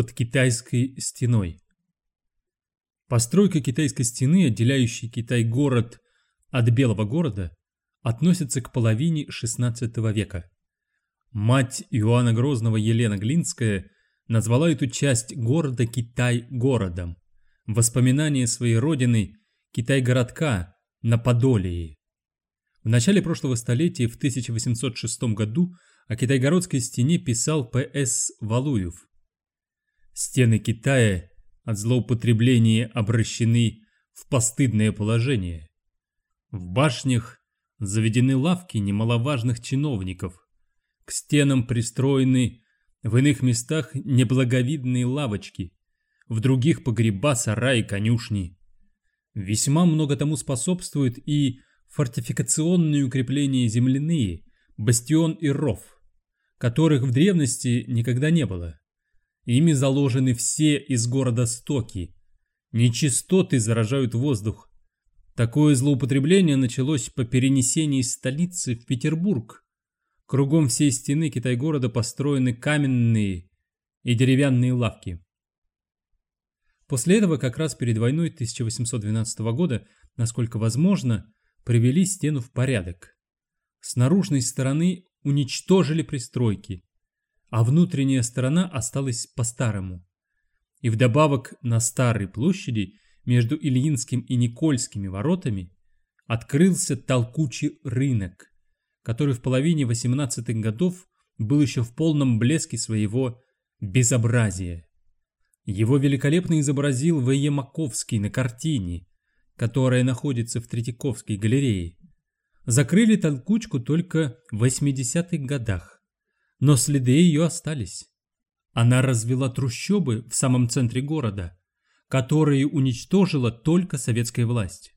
под китайской стеной. Постройка китайской стены, отделяющей Китай-город от Белого города, относится к половине XVI века. Мать Иоанна Грозного Елена Глинская назвала эту часть города Китай-городом. Воспоминания своей родины Китай-городка на Подолии. В начале прошлого столетия, в 1806 году, о Китайгородской стене писал П.С. Валуев. Стены Китая от злоупотребления обращены в постыдное положение. В башнях заведены лавки немаловажных чиновников. К стенам пристроены в иных местах неблаговидные лавочки, в других погреба, сараи, конюшни. Весьма много тому способствует и фортификационные укрепления земляные, бастион и ров, которых в древности никогда не было. Ими заложены все из города стоки. Нечистоты заражают воздух. Такое злоупотребление началось по перенесении столицы в Петербург. Кругом всей стены Китай-города построены каменные и деревянные лавки. После этого, как раз перед войной 1812 года, насколько возможно, привели стену в порядок. С наружной стороны уничтожили пристройки, а внутренняя сторона осталась по-старому. И вдобавок на Старой площади между Ильинским и Никольскими воротами открылся толкучий рынок, который в половине 18-х годов был еще в полном блеске своего безобразия. Его великолепно изобразил В.Е. Маковский на картине, которая находится в Третьяковской галерее. Закрыли толкучку только в 80-х годах но следы ее остались. Она развела трущобы в самом центре города, которые уничтожила только советская власть.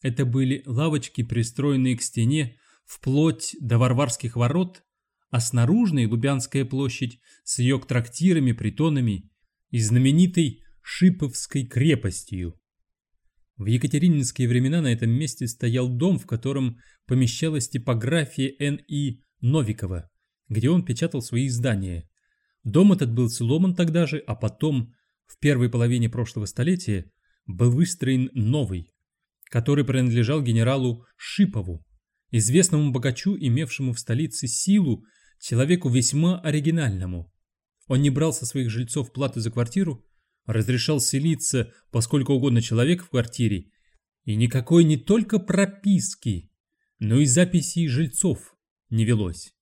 Это были лавочки, пристроенные к стене вплоть до Варварских ворот, а снаружная Лубянская площадь с ее трактирами, притонами и знаменитой Шиповской крепостью. В екатерининские времена на этом месте стоял дом, в котором помещалась типография Н.И. Новикова где он печатал свои издания. Дом этот был сломан тогда же, а потом, в первой половине прошлого столетия, был выстроен новый, который принадлежал генералу Шипову, известному богачу, имевшему в столице силу, человеку весьма оригинальному. Он не брал со своих жильцов платы за квартиру, разрешал селиться поскольку угодно человек в квартире, и никакой не только прописки, но и записей жильцов не велось.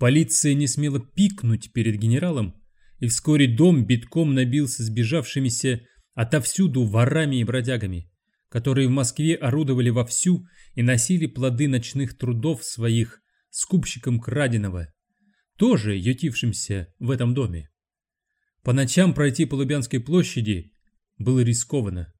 Полиция не смела пикнуть перед генералом, и вскоре дом битком набился сбежавшимися отовсюду ворами и бродягами, которые в Москве орудовали вовсю и носили плоды ночных трудов своих скупщикам краденого, тоже ютившимся в этом доме. По ночам пройти по Лубянской площади было рискованно.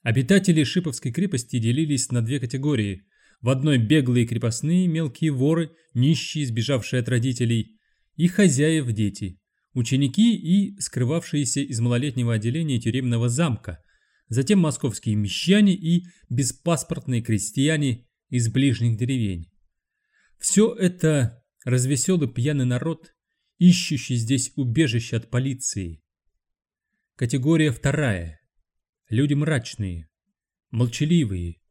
Обитатели Шиповской крепости делились на две категории в одной беглые крепостные, мелкие воры, нищие, сбежавшие от родителей, и хозяев дети, ученики и скрывавшиеся из малолетнего отделения тюремного замка, затем московские мещане и беспаспортные крестьяне из ближних деревень. Все это развеселый пьяный народ, ищущий здесь убежище от полиции. Категория вторая. Люди мрачные, молчаливые,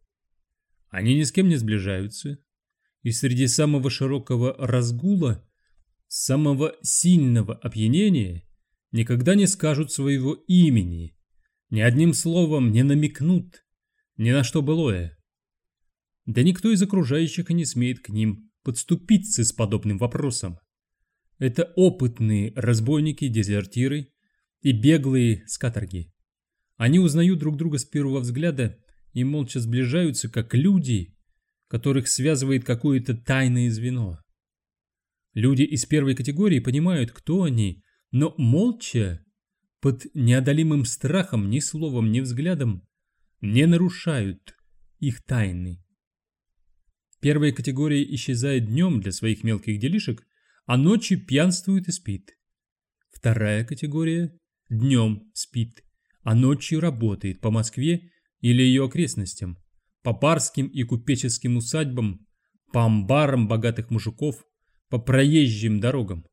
они ни с кем не сближаются, и среди самого широкого разгула, самого сильного опьянения никогда не скажут своего имени, ни одним словом не намекнут ни на что былое. Да никто из окружающих и не смеет к ним подступиться с подобным вопросом. Это опытные разбойники-дезертиры и беглые с. Они узнают друг друга с первого взгляда и молча сближаются, как люди, которых связывает какое-то тайное звено. Люди из первой категории понимают, кто они, но молча, под неодолимым страхом, ни словом, ни взглядом, не нарушают их тайны. Первая категория исчезает днем для своих мелких делишек, а ночью пьянствует и спит. Вторая категория днем спит, а ночью работает по Москве или ее окрестностям, по барским и купеческим усадьбам, по амбарам богатых мужиков, по проезжим дорогам.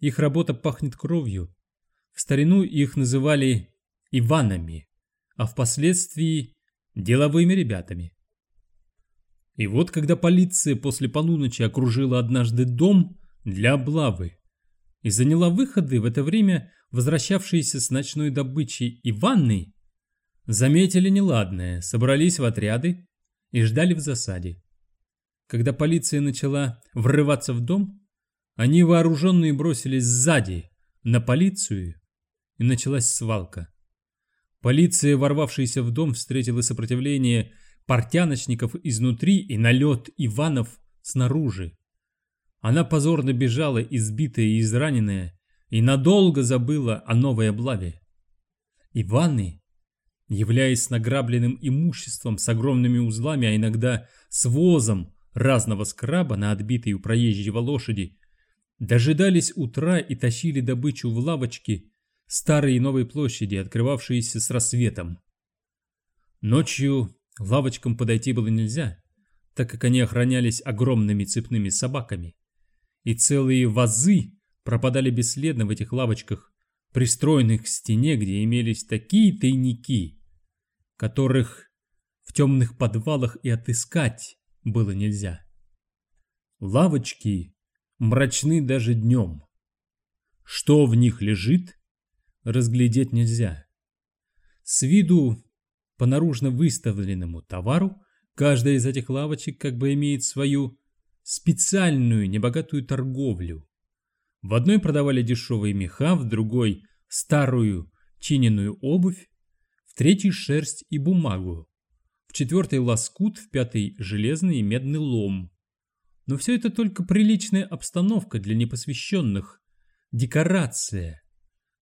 Их работа пахнет кровью, В старину их называли Иванами, а впоследствии деловыми ребятами. И вот когда полиция после полуночи окружила однажды дом для облавы и заняла выходы, в это время возвращавшиеся с ночной добычей Иванны заметили неладное, собрались в отряды и ждали в засаде. Когда полиция начала врываться в дом, они вооруженные бросились сзади на полицию, и началась свалка. Полиция, ворвавшаяся в дом, встретила сопротивление портяночников изнутри и налет Иванов снаружи. Она позорно бежала, избитая и израненная, и надолго забыла о новой облаве. Иваны, являясь награбленным имуществом с огромными узлами, а иногда с возом разного скраба на отбитой у проезжего лошади, дожидались утра и тащили добычу в лавочки старой и новой площади, открывавшиеся с рассветом. Ночью лавочкам подойти было нельзя, так как они охранялись огромными цепными собаками, и целые вазы пропадали бесследно в этих лавочках, пристроенных к стене, где имелись такие тайники, которых в темных подвалах и отыскать было нельзя. Лавочки мрачны даже днем. Что в них лежит, разглядеть нельзя. С виду по наружно выставленному товару каждая из этих лавочек как бы имеет свою специальную небогатую торговлю. В одной продавали дешевые меха, в другой – старую чиненную обувь, в третьей – шерсть и бумагу, в четвертой – лоскут, в пятой – железный и медный лом. Но все это только приличная обстановка для непосвященных, декорация,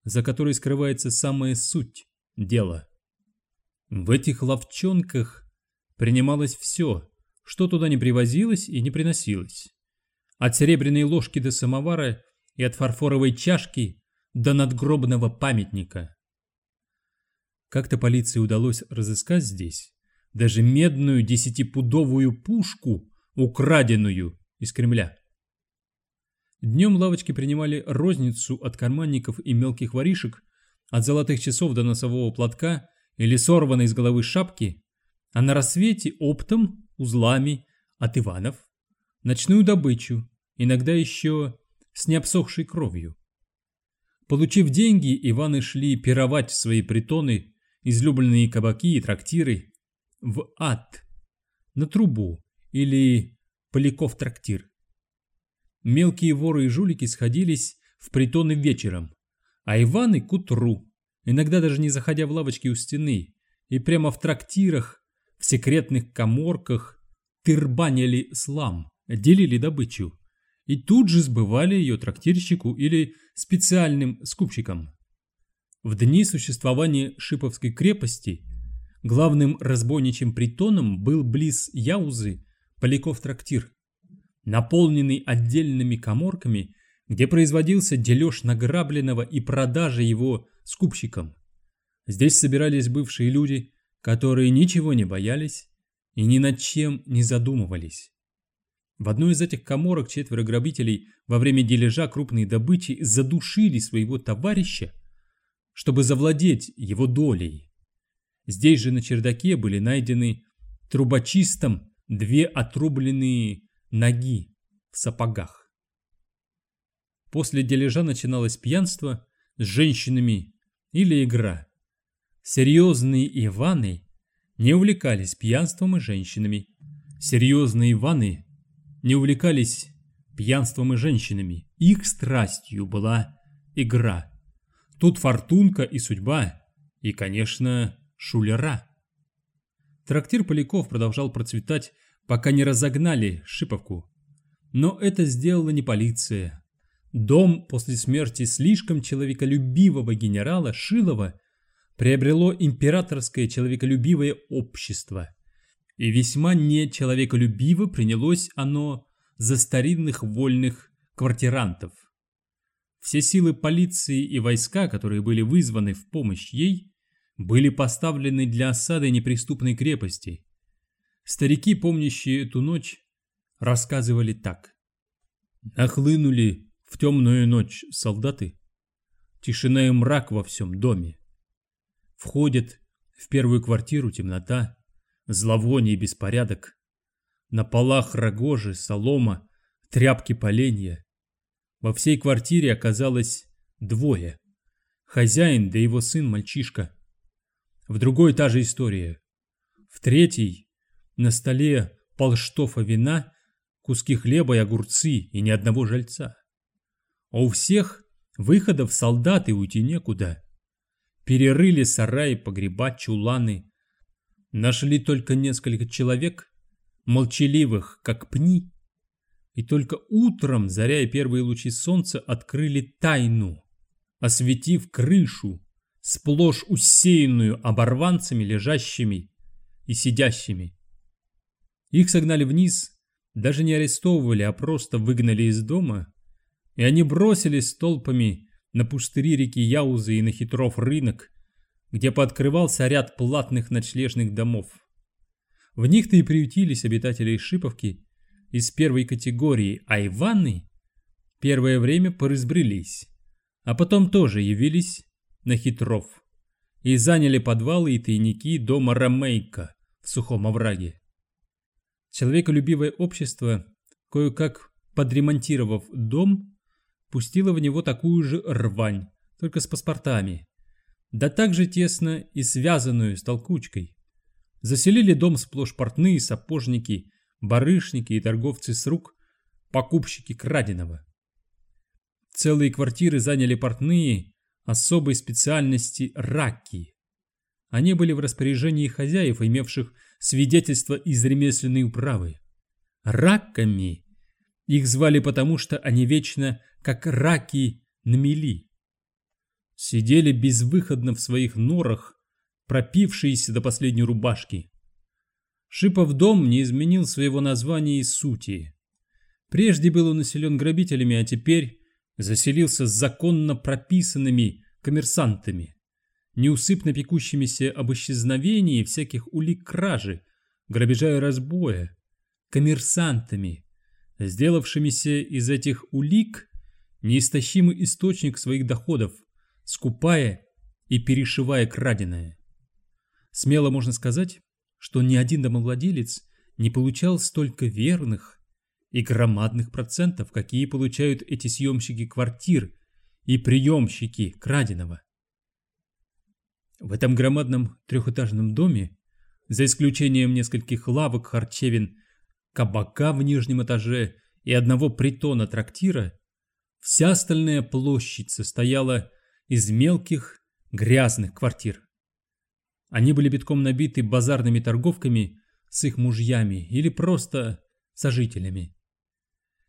за которой скрывается самая суть дела. В этих ловчонках принималось все, что туда не привозилось и не приносилось. От серебряной ложки до самовара и от фарфоровой чашки до надгробного памятника. Как-то полиции удалось разыскать здесь даже медную десятипудовую пушку, украденную из Кремля. Днем лавочки принимали розницу от карманников и мелких воришек, от золотых часов до носового платка или сорванной из головы шапки, а на рассвете оптом, узлами от Иванов, ночную добычу, иногда еще с необсохшей кровью. Получив деньги, Иваны шли пировать в свои притоны, излюбленные кабаки и трактиры, в ад, на трубу или Поляков трактир. Мелкие воры и жулики сходились в притоны вечером, а Иваны к утру, иногда даже не заходя в лавочки у стены, и прямо в трактирах, в секретных коморках тырбанили слам, делили добычу и тут же сбывали ее трактирщику или специальным скупщикам. В дни существования Шиповской крепости главным разбойничьим притоном был близ Яузы Поляков трактир, наполненный отдельными коморками, где производился дележ награбленного и продажа его скупщикам. Здесь собирались бывшие люди, которые ничего не боялись и ни над чем не задумывались. В одной из этих коморок четверо грабителей во время дележа крупной добычи задушили своего товарища, чтобы завладеть его долей. Здесь же на чердаке были найдены трубочистом две отрубленные ноги в сапогах. После дележа начиналось пьянство с женщинами или игра. Серьезные Иваны не увлекались пьянством и женщинами. Серьезные Иваны не увлекались пьянством и женщинами. Их страстью была игра. Тут фортунка и судьба, и, конечно, шулера. Трактир Поляков продолжал процветать, пока не разогнали Шиповку. Но это сделала не полиция. Дом после смерти слишком человеколюбивого генерала Шилова приобрело императорское человеколюбивое общество – и весьма нечеловеколюбиво принялось оно за старинных вольных квартирантов. Все силы полиции и войска, которые были вызваны в помощь ей, были поставлены для осады неприступной крепости. Старики, помнящие эту ночь, рассказывали так. Нахлынули в темную ночь солдаты. тишина и мрак во всем доме. Входит в первую квартиру темнота, зловоние и беспорядок. На полах рогожи, солома, тряпки поленья. Во всей квартире оказалось двое. Хозяин да его сын-мальчишка. В другой та же история. В третьей на столе полштофа вина, куски хлеба и огурцы и ни одного жильца. А у всех выходов солдаты уйти некуда. Перерыли сараи, погреба, чуланы. Нашли только несколько человек, молчаливых, как пни. И только утром, заря и первые лучи солнца, открыли тайну, осветив крышу, сплошь усеянную оборванцами, лежащими и сидящими. Их согнали вниз, даже не арестовывали, а просто выгнали из дома, и они бросились толпами на пустыри реки Яузы и на хитров рынок, где пооткрывался ряд платных ночлежных домов. В них-то и приютились обитатели Шиповки из первой категории, а Иваны первое время поразбрелись, а потом тоже явились на хитров и заняли подвалы и тайники дома Ромейка в сухом овраге. Человеколюбивое общество, кое-как подремонтировав дом, пустило в него такую же рвань, только с паспортами, да также тесно и связанную с толкучкой. Заселили дом сплошь портные, сапожники, барышники и торговцы с рук, покупщики краденого. Целые квартиры заняли портные особой специальности раки. Они были в распоряжении хозяев, имевших свидетельство из ремесленной управы. Раками их звали потому, что они вечно, как раки, на мели. Сидели безвыходно в своих норах, пропившиеся до последней рубашки. Шипов дом не изменил своего названия и сути. Прежде был он населен грабителями, а теперь заселился законно прописанными коммерсантами неусыпно пекущимися об исчезновении всяких улик кражи, грабежа и разбоя, коммерсантами, сделавшимися из этих улик неистощимый источник своих доходов, скупая и перешивая краденое. Смело можно сказать, что ни один домовладелец не получал столько верных и громадных процентов, какие получают эти съемщики квартир и приемщики краденого. В этом громадном трехэтажном доме, за исключением нескольких лавок, харчевин, кабака в нижнем этаже и одного притона трактира, вся остальная площадь состояла из мелких грязных квартир. Они были битком набиты базарными торговками с их мужьями или просто сожителями.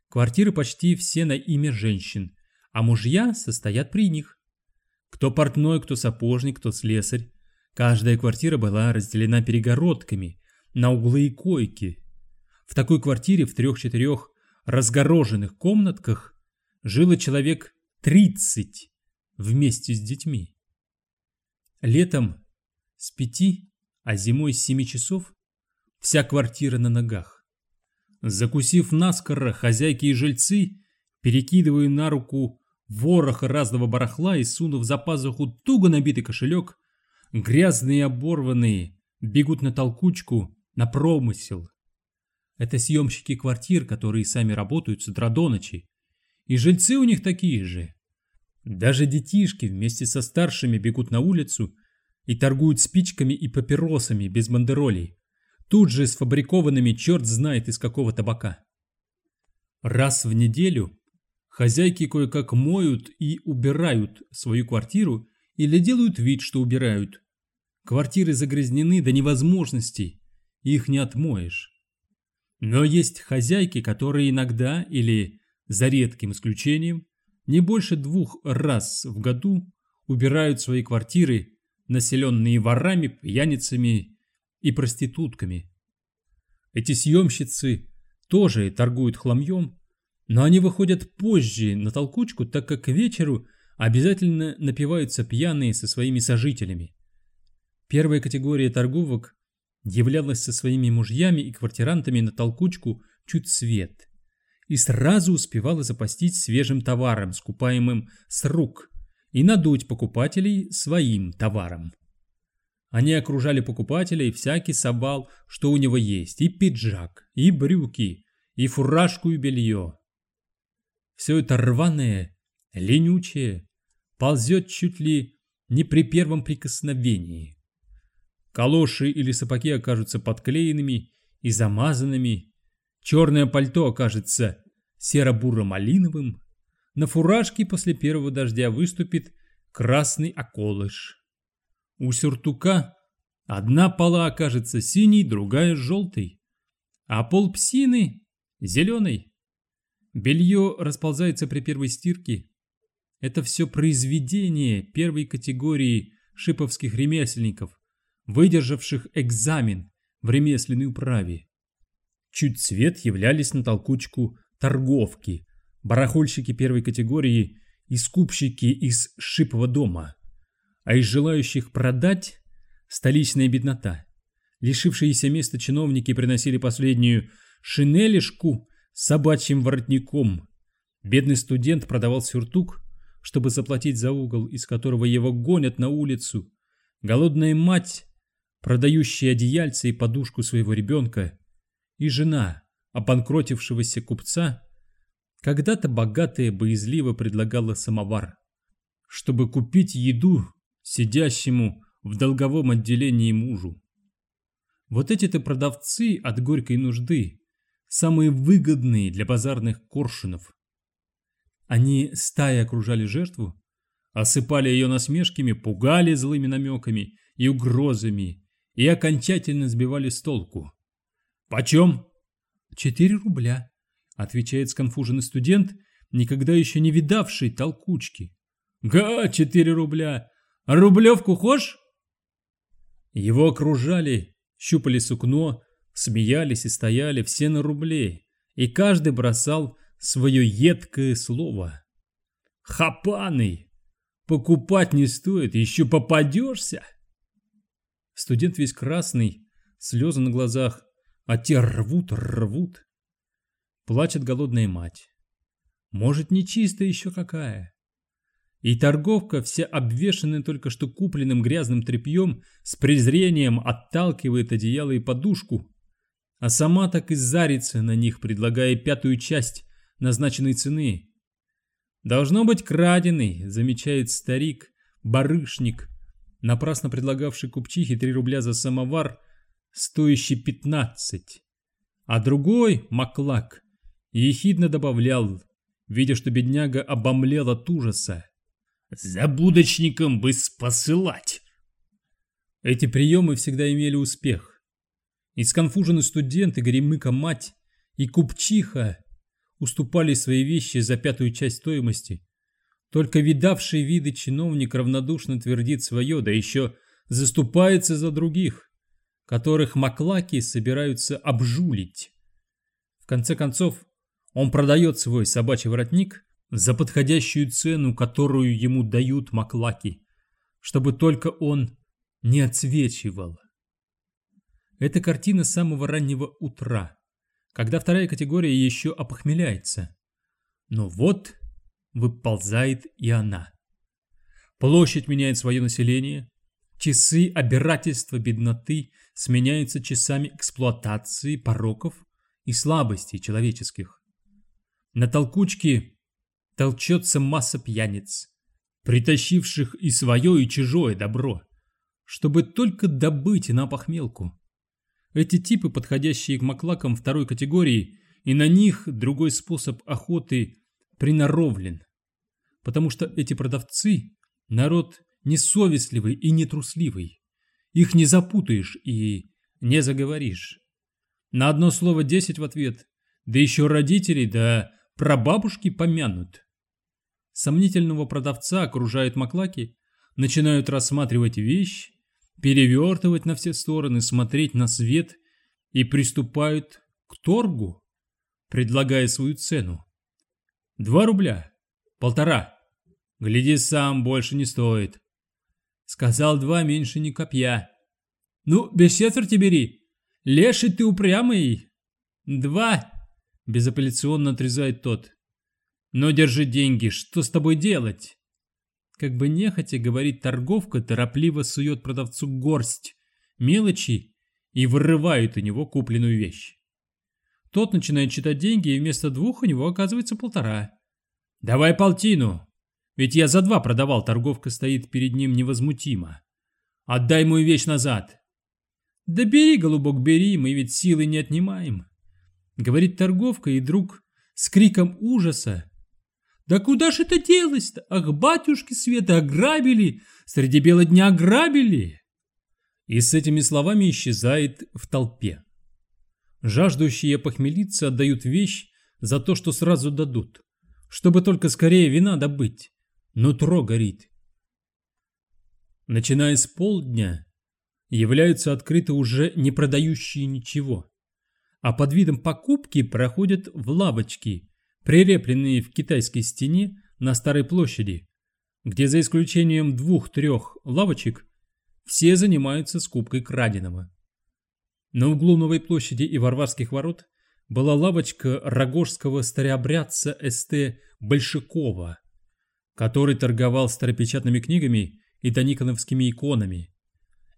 Квартиры почти все на имя женщин, а мужья состоят при них. Кто портной, кто сапожник, кто слесарь. Каждая квартира была разделена перегородками на углы и койки. В такой квартире в трех-четырех разгороженных комнатках жило человек 30 вместе с детьми. Летом с пяти, а зимой с семи часов вся квартира на ногах. Закусив наскоро, хозяйки и жильцы, перекидывая на руку вороха разного барахла и сунув за пазуху туго набитый кошелек, грязные и оборванные бегут на толкучку, на промысел. Это съемщики квартир, которые сами работают с утра до ночи. И жильцы у них такие же. Даже детишки вместе со старшими бегут на улицу и торгуют спичками и папиросами без бандеролей, тут же сфабрикованными черт знает из какого табака. Раз в неделю Хозяйки кое-как моют и убирают свою квартиру или делают вид, что убирают. Квартиры загрязнены до невозможности, их не отмоешь. Но есть хозяйки, которые иногда или за редким исключением не больше двух раз в году убирают свои квартиры, населенные ворами, пьяницами и проститутками. Эти съемщицы тоже торгуют хламьем, но они выходят позже на толкучку, так как к вечеру обязательно напиваются пьяные со своими сожителями. Первая категория торговок являлась со своими мужьями и квартирантами на толкучку чуть свет и сразу успевала запастись свежим товаром, скупаемым с рук, и надуть покупателей своим товаром. Они окружали покупателей всякий собал, что у него есть, и пиджак, и брюки, и фуражку, и белье. Все это рваное, ленючее, ползет чуть ли не при первом прикосновении. Калоши или сапоги окажутся подклеенными и замазанными, черное пальто окажется серо-буро-малиновым, на фуражке после первого дождя выступит красный околыш. У сюртука одна пола окажется синей, другая желтой, а пол псины зеленой. Белье расползается при первой стирке. Это все произведение первой категории шиповских ремесленников, выдержавших экзамен в ремесленной управе. Чуть цвет являлись на толкучку торговки, барахольщики первой категории и скупщики из шипового дома, а из желающих продать – столичная беднота. Лишившиеся места чиновники приносили последнюю шинелишку с собачьим воротником. Бедный студент продавал сюртук, чтобы заплатить за угол, из которого его гонят на улицу. Голодная мать, продающая одеяльце и подушку своего ребенка, и жена обанкротившегося купца, когда-то богатая боязливо предлагала самовар, чтобы купить еду сидящему в долговом отделении мужу. Вот эти-то продавцы от горькой нужды, самые выгодные для базарных коршунов. Они стаи окружали жертву, осыпали ее насмешками, пугали злыми намеками и угрозами и окончательно сбивали с толку. «Почем?» «Четыре рубля», — отвечает сконфуженный студент, никогда еще не видавший толкучки. «Га, четыре рубля! А рублевку хошь?» Его окружали, щупали сукно, смеялись и стояли все на рубле, и каждый бросал свое едкое слово. «Хапаный! Покупать не стоит, еще попадешься!» Студент весь красный, слезы на глазах, а те рвут, рвут. Плачет голодная мать. Может, нечистая еще какая. И торговка, вся обвешанная только что купленным грязным тряпьем, с презрением отталкивает одеяло и подушку, а сама так и зарится на них, предлагая пятую часть назначенной цены. «Должно быть краденый», — замечает старик, барышник, напрасно предлагавший купчихе три рубля за самовар, стоящий пятнадцать. А другой, Маклак, ехидно добавлял, видя, что бедняга обомлел от ужаса. «За будочником бы спосылать!» Эти приемы всегда имели успех. И сконфуженный студент, и горемыка-мать, и купчиха уступали свои вещи за пятую часть стоимости. Только видавший виды чиновник равнодушно твердит свое, да еще заступается за других которых маклаки собираются обжулить. В конце концов, он продает свой собачий воротник за подходящую цену, которую ему дают маклаки, чтобы только он не отсвечивал. Это картина самого раннего утра, когда вторая категория еще опохмеляется. Но вот выползает и она. Площадь меняет свое население, часы обирательства бедноты сменяются часами эксплуатации пороков и слабостей человеческих. На толкучке толчется масса пьяниц, притащивших и свое, и чужое добро, чтобы только добыть на похмелку. Эти типы, подходящие к маклакам второй категории, и на них другой способ охоты приноровлен, потому что эти продавцы – народ несовестливый и нетрусливый. Их не запутаешь и не заговоришь. На одно слово десять в ответ, да еще родителей, да прабабушки помянут. Сомнительного продавца окружают маклаки, начинают рассматривать вещь, перевертывать на все стороны, смотреть на свет и приступают к торгу, предлагая свою цену. Два рубля, полтора. Гляди сам, больше не стоит. Сказал два меньше не копья. Ну, без четверти бери. Леший ты упрямый. Два. Безапелляционно отрезает тот. Но держи деньги, что с тобой делать? как бы нехотя говорит торговка, торопливо сует продавцу горсть мелочи и вырывает у него купленную вещь. Тот начинает читать деньги, и вместо двух у него оказывается полтора. «Давай полтину! Ведь я за два продавал!» Торговка стоит перед ним невозмутимо. «Отдай мою вещь назад!» «Да бери, голубок, бери, мы ведь силы не отнимаем!» Говорит торговка, и друг с криком ужаса да куда ж это делось-то? Ах, батюшки Света, ограбили! Среди бела дня ограбили!» И с этими словами исчезает в толпе. Жаждущие похмелиться отдают вещь за то, что сразу дадут, чтобы только скорее вина добыть. Нутро горит. Начиная с полдня, являются открыты уже не продающие ничего, а под видом покупки проходят в лавочки, прилепленные в китайской стене на Старой площади, где за исключением двух-трех лавочек все занимаются скупкой краденого. На углу Новой площади и Варварских ворот была лавочка рогожского старообрядца С.Т. Большакова, который торговал старопечатными книгами и дониконовскими иконами.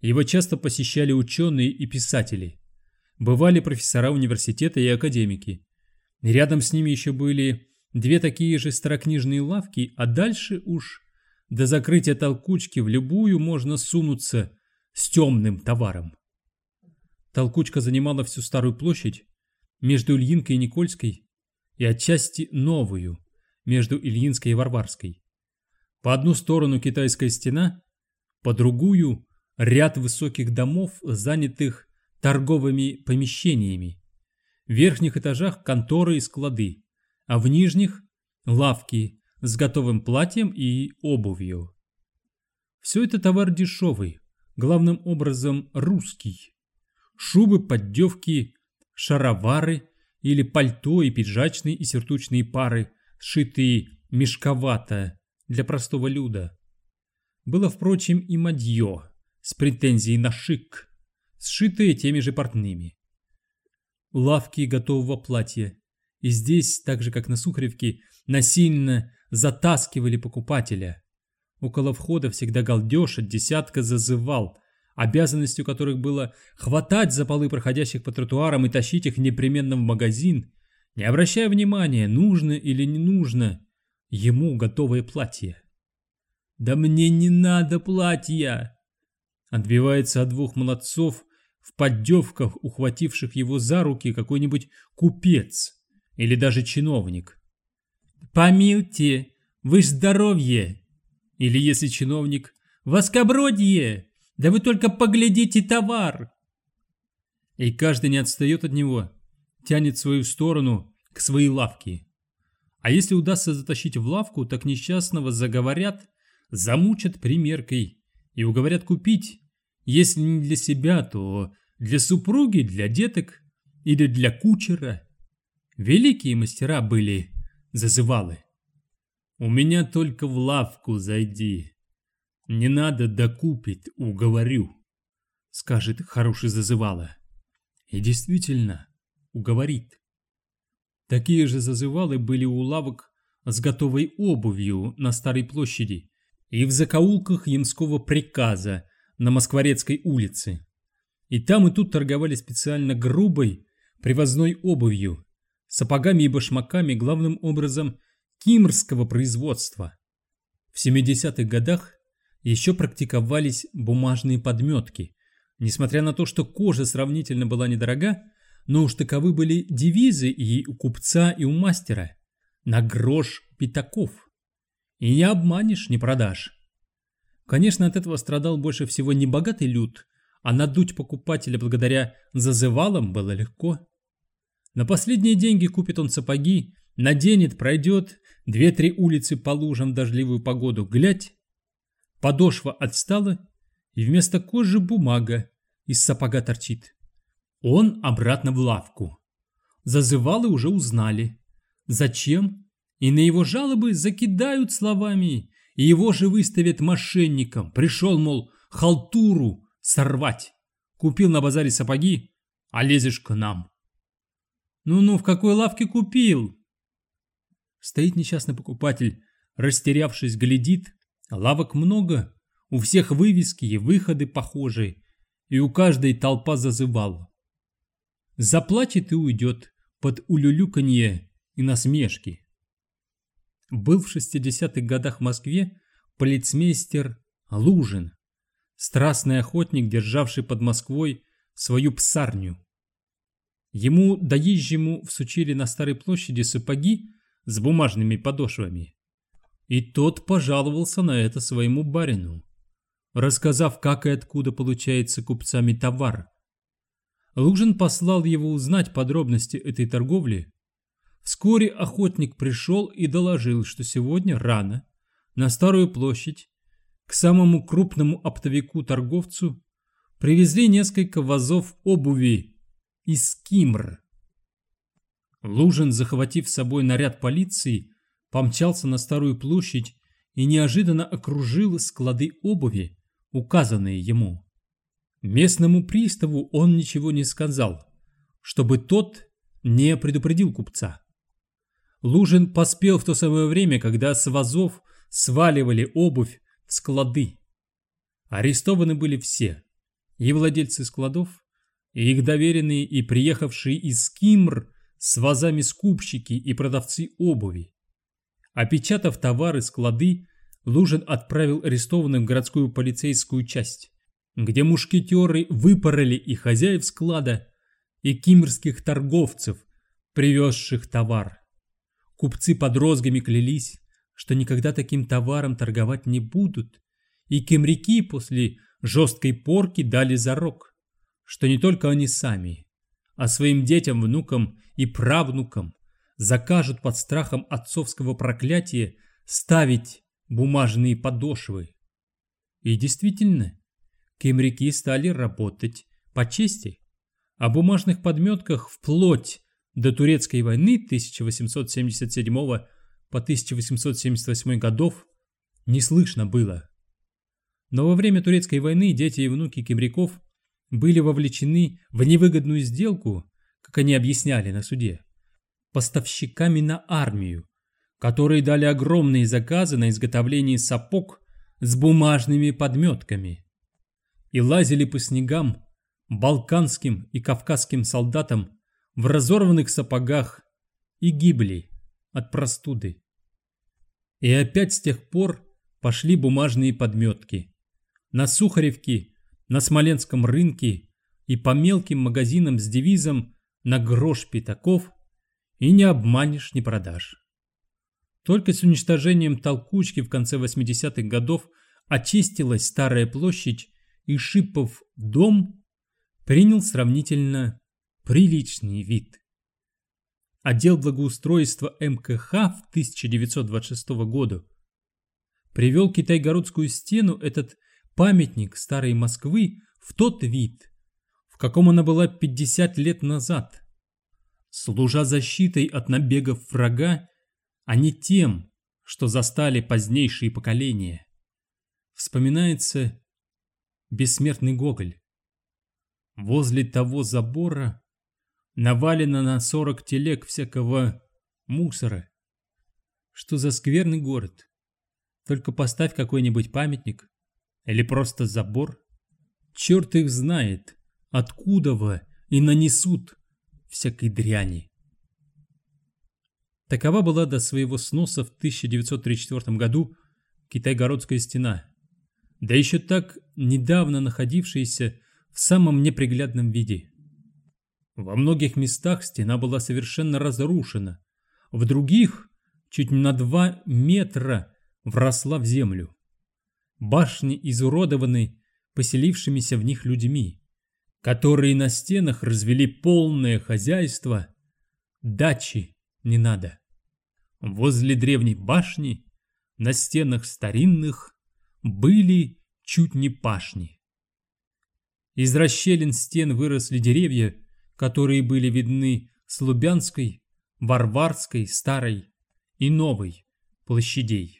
Его часто посещали ученые и писатели. Бывали профессора университета и академики. Рядом с ними еще были две такие же старокнижные лавки, а дальше уж до закрытия толкучки в любую можно сунуться с темным товаром. Толкучка занимала всю старую площадь между Ильинкой и Никольской и отчасти новую между Ильинской и Варварской. По одну сторону китайская стена, по другую ряд высоких домов, занятых торговыми помещениями, в верхних этажах конторы и склады, а в нижних – лавки с готовым платьем и обувью. Все это товар дешевый, главным образом русский. Шубы, поддевки, шаровары или пальто и пиджачные и сертучные пары, сшитые мешковато для простого люда. Было, впрочем, и мадье с претензией на шик, сшитое теми же портными лавки готового платья. И здесь, так же как на Сухаревке, насильно затаскивали покупателя. Около входа всегда галдеж от десятка зазывал, обязанностью которых было хватать за полы проходящих по тротуарам и тащить их непременно в магазин, не обращая внимания, нужно или не нужно ему готовое платье. «Да мне не надо платья!» Отбивается от двух молодцов, в поддевках, ухвативших его за руки какой-нибудь купец или даже чиновник. «Помилте, вы ж здоровье!» Или если чиновник «Воскобродье! Да вы только поглядите товар!» И каждый не отстает от него, тянет свою сторону к своей лавке. А если удастся затащить в лавку, так несчастного заговорят, замучат примеркой и уговорят купить, если не для себя, то для супруги, для деток или для кучера. Великие мастера были зазывалы. У меня только в лавку зайди. Не надо докупить, уговорю, скажет хороший зазывала. И действительно, уговорит. Такие же зазывалы были у лавок с готовой обувью на Старой площади и в закоулках ямского приказа на Москворецкой улице. И там и тут торговали специально грубой привозной обувью, сапогами и башмаками главным образом кимрского производства. В 70-х годах еще практиковались бумажные подметки. Несмотря на то, что кожа сравнительно была недорога, но уж таковы были девизы и у купца, и у мастера. На грош пятаков. И не обманешь, не продашь. Конечно, от этого страдал больше всего не богатый люд, а надуть покупателя благодаря зазывалам было легко. На последние деньги купит он сапоги, наденет, пройдет две-три улицы по лужам в дождливую погоду, глядь. Подошва отстала, и вместо кожи бумага из сапога торчит. Он обратно в лавку. Зазывалы уже узнали. Зачем? И на его жалобы закидают словами и его же выставят мошенником. Пришел, мол, халтуру сорвать. Купил на базаре сапоги, а лезешь к нам. Ну-ну, в какой лавке купил? Стоит несчастный покупатель, растерявшись, глядит, Лавок много, у всех вывески и выходы похожие, и у каждой толпа зазывала. Заплатит и уйдет под улюлюканье и насмешки. Был в 60-х годах в Москве полицмейстер Лужин, страстный охотник, державший под Москвой свою псарню. Ему доезжему всучили на Старой площади сапоги с бумажными подошвами. И тот пожаловался на это своему барину, рассказав, как и откуда получается купцами товар. Лужин послал его узнать подробности этой торговли. Вскоре охотник пришел и доложил, что сегодня рано на Старую площадь к самому крупному оптовику-торговцу привезли несколько вазов обуви из Кимр. Лужин, захватив с собой наряд полиции, помчался на Старую площадь и неожиданно окружил склады обуви, указанные ему. Местному приставу он ничего не сказал, чтобы тот не предупредил купца. Лужин поспел в то самое время, когда с вазов сваливали обувь в склады. Арестованы были все, и владельцы складов, и их доверенные, и приехавшие из Кимр с вазами скупщики и продавцы обуви. Опечатав товары склады, Лужин отправил арестованных в городскую полицейскую часть, где мушкетеры выпороли и хозяев склада, и кимрских торговцев, привезших товар. Купцы под розгами клялись, что никогда таким товаром торговать не будут, и кемряки после жесткой порки дали зарок, что не только они сами, а своим детям, внукам и правнукам закажут под страхом отцовского проклятия ставить бумажные подошвы. И действительно, кемряки стали работать по чести. О бумажных подметках вплоть до Турецкой войны 1877 по 1878 годов не слышно было. Но во время Турецкой войны дети и внуки кемряков были вовлечены в невыгодную сделку, как они объясняли на суде, поставщиками на армию, которые дали огромные заказы на изготовление сапог с бумажными подметками и лазили по снегам балканским и кавказским солдатам в разорванных сапогах и гибли от простуды. И опять с тех пор пошли бумажные подметки. На Сухаревке, на Смоленском рынке и по мелким магазинам с девизом «На грош пятаков» и не обманешь, не продашь. Только с уничтожением толкучки в конце 80-х годов очистилась старая площадь, и Шипов дом принял сравнительно приличный вид. Отдел благоустройства МКХ в 1926 году привел Китай-Городскую стену этот памятник старой Москвы в тот вид, в каком она была 50 лет назад, служа защитой от набегов врага, а не тем, что застали позднейшие поколения. Вспоминается бессмертный Гоголь. Возле того забора навалено на сорок телег всякого мусора. Что за скверный город? Только поставь какой-нибудь памятник или просто забор. Черт их знает, откуда вы и нанесут всякой дряни. Такова была до своего сноса в 1934 году Китай-Городская стена, да еще так недавно находившаяся в самом неприглядном виде. Во многих местах стена была совершенно разрушена, в других чуть на два метра вросла в землю. Башни изуродованы поселившимися в них людьми, которые на стенах развели полное хозяйство, дачи не надо. Возле древней башни, на стенах старинных, были чуть не пашни. Из расщелин стен выросли деревья, которые были видны с Лубянской, Варварской, Старой и Новой площадей.